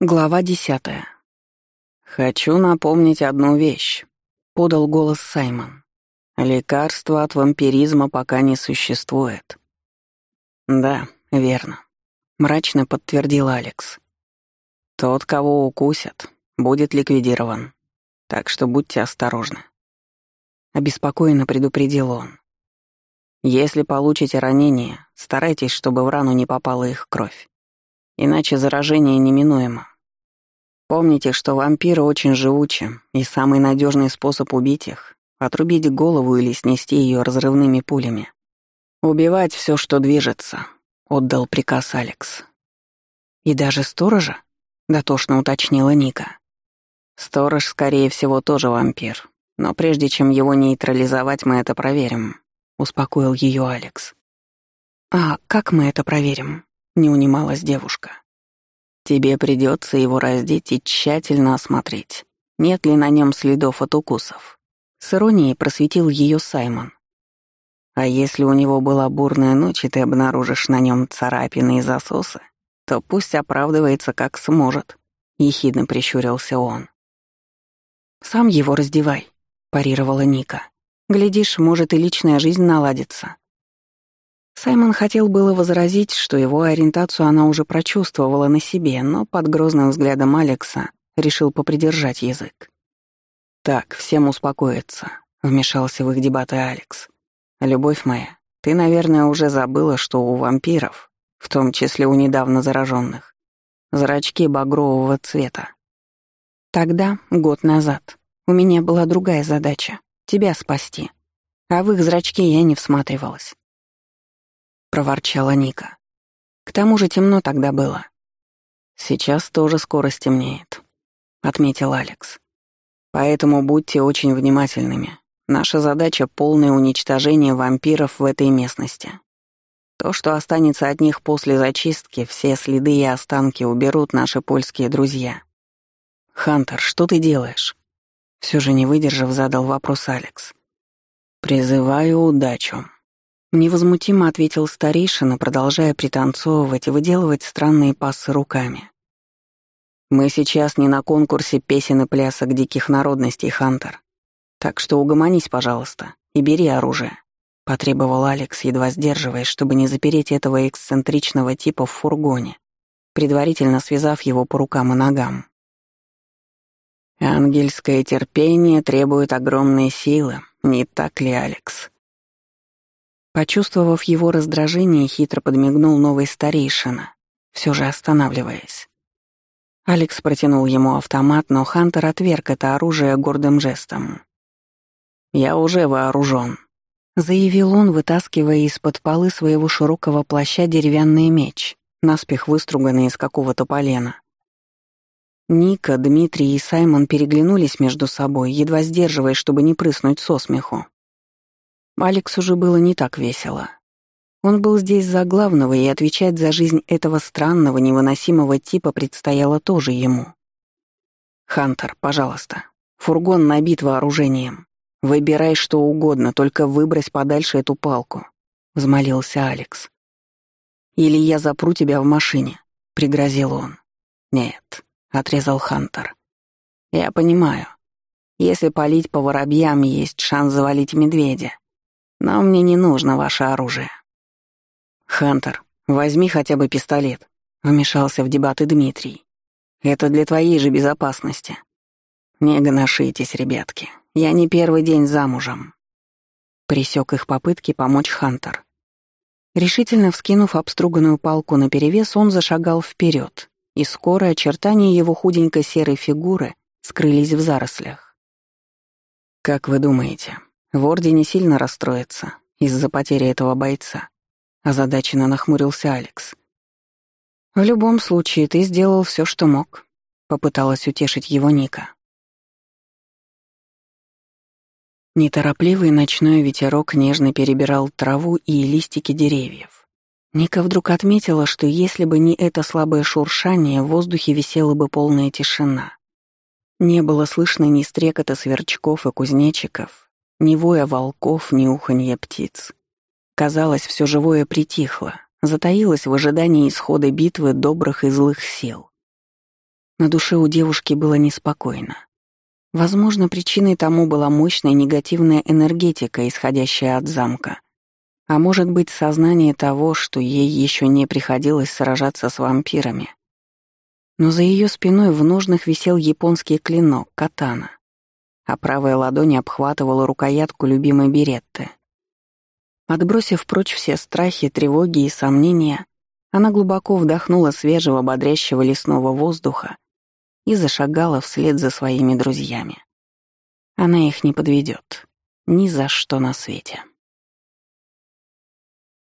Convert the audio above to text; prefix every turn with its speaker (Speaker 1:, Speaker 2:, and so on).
Speaker 1: Глава десятая. «Хочу напомнить одну вещь», — подал голос Саймон. «Лекарства от вампиризма пока не существует». «Да, верно», — мрачно подтвердил Алекс. «Тот, кого укусят, будет ликвидирован, так что будьте осторожны». Обеспокоенно предупредил он. «Если получите ранение, старайтесь, чтобы в рану не попала их кровь. Иначе заражение неминуемо. Помните, что вампиры очень живучи, и самый надежный способ убить их — отрубить голову или снести ее разрывными пулями. «Убивать все, что движется», — отдал приказ Алекс. «И даже сторожа?» — дотошно уточнила Ника. «Сторож, скорее всего, тоже вампир, но прежде чем его нейтрализовать, мы это проверим», — успокоил ее Алекс. «А как мы это проверим?» Не унималась девушка. Тебе придется его раздеть и тщательно осмотреть, нет ли на нем следов от укусов. С иронией просветил ее Саймон. А если у него была бурная ночь, и ты обнаружишь на нем царапины и засосы, то пусть оправдывается как сможет, — ехидно прищурился он. «Сам его раздевай», — парировала Ника. «Глядишь, может, и личная жизнь наладится». Саймон хотел было возразить, что его ориентацию она уже прочувствовала на себе, но под грозным взглядом Алекса решил попридержать язык. «Так, всем успокоиться», — вмешался в их дебаты Алекс. «Любовь моя, ты, наверное, уже забыла, что у вампиров, в том числе у недавно зараженных, зрачки багрового цвета. Тогда, год назад, у меня была другая задача — тебя спасти. А в их зрачки я не всматривалась. — проворчала Ника. «К тому же темно тогда было». «Сейчас тоже скоро стемнеет», — отметил Алекс. «Поэтому будьте очень внимательными. Наша задача — полное уничтожение вампиров в этой местности. То, что останется от них после зачистки, все следы и останки уберут наши польские друзья. «Хантер, что ты делаешь?» Все же не выдержав, задал вопрос Алекс. «Призываю удачу», Невозмутимо ответил старейшина, продолжая пританцовывать и выделывать странные пассы руками. «Мы сейчас не на конкурсе песен и плясок диких народностей, Хантер. Так что угомонись, пожалуйста, и бери оружие», — потребовал Алекс, едва сдерживаясь, чтобы не запереть этого эксцентричного типа в фургоне, предварительно связав его по рукам и ногам. «Ангельское терпение требует огромной силы, не так ли, Алекс?» Почувствовав его раздражение, хитро подмигнул новый старейшина, все же останавливаясь. Алекс протянул ему автомат, но Хантер отверг это оружие гордым жестом. «Я уже вооружен», — заявил он, вытаскивая из-под полы своего широкого плаща деревянный меч, наспех выструганный из какого-то полена. Ника, Дмитрий и Саймон переглянулись между собой, едва сдерживаясь, чтобы не прыснуть со смеху. Алекс уже было не так весело. Он был здесь за главного, и отвечать за жизнь этого странного, невыносимого типа предстояло тоже ему. «Хантер, пожалуйста, фургон набит вооружением. Выбирай что угодно, только выбрось подальше эту палку», — взмолился Алекс. «Или я запру тебя в машине», — пригрозил он. «Нет», — отрезал Хантер. «Я понимаю. Если палить по воробьям, есть шанс завалить медведя. Но мне не нужно ваше оружие. Хантер, возьми хотя бы пистолет, вмешался в дебаты Дмитрий. Это для твоей же безопасности. Не гоношитесь, ребятки. Я не первый день замужем. Присек их попытки помочь Хантер. Решительно вскинув обструганную палку наперевес, он зашагал вперед, и скоро очертания его худенькой серой фигуры скрылись в зарослях. «Как вы думаете, в Ордене сильно расстроится из-за потери этого бойца. Озадаченно нахмурился Алекс. «В любом случае, ты сделал все, что мог», — попыталась утешить его Ника. Неторопливый ночной ветерок нежно перебирал траву и листики деревьев. Ника вдруг отметила, что если бы не это слабое шуршание, в воздухе висела бы полная тишина. Не было слышно ни стрекота сверчков и кузнечиков, ни воя волков, ни уханья птиц. Казалось, все живое притихло, затаилось в ожидании исхода битвы добрых и злых сил. На душе у девушки было неспокойно. Возможно, причиной тому была мощная негативная энергетика, исходящая от замка. А может быть, сознание того, что ей еще не приходилось сражаться с вампирами. Но за ее спиной в ножнах висел японский клинок — катана, а правая ладонь обхватывала рукоятку любимой беретты. Отбросив прочь все страхи, тревоги и сомнения, она глубоко вдохнула свежего, бодрящего лесного воздуха и зашагала вслед за своими друзьями. Она их не подведет. Ни за что на свете.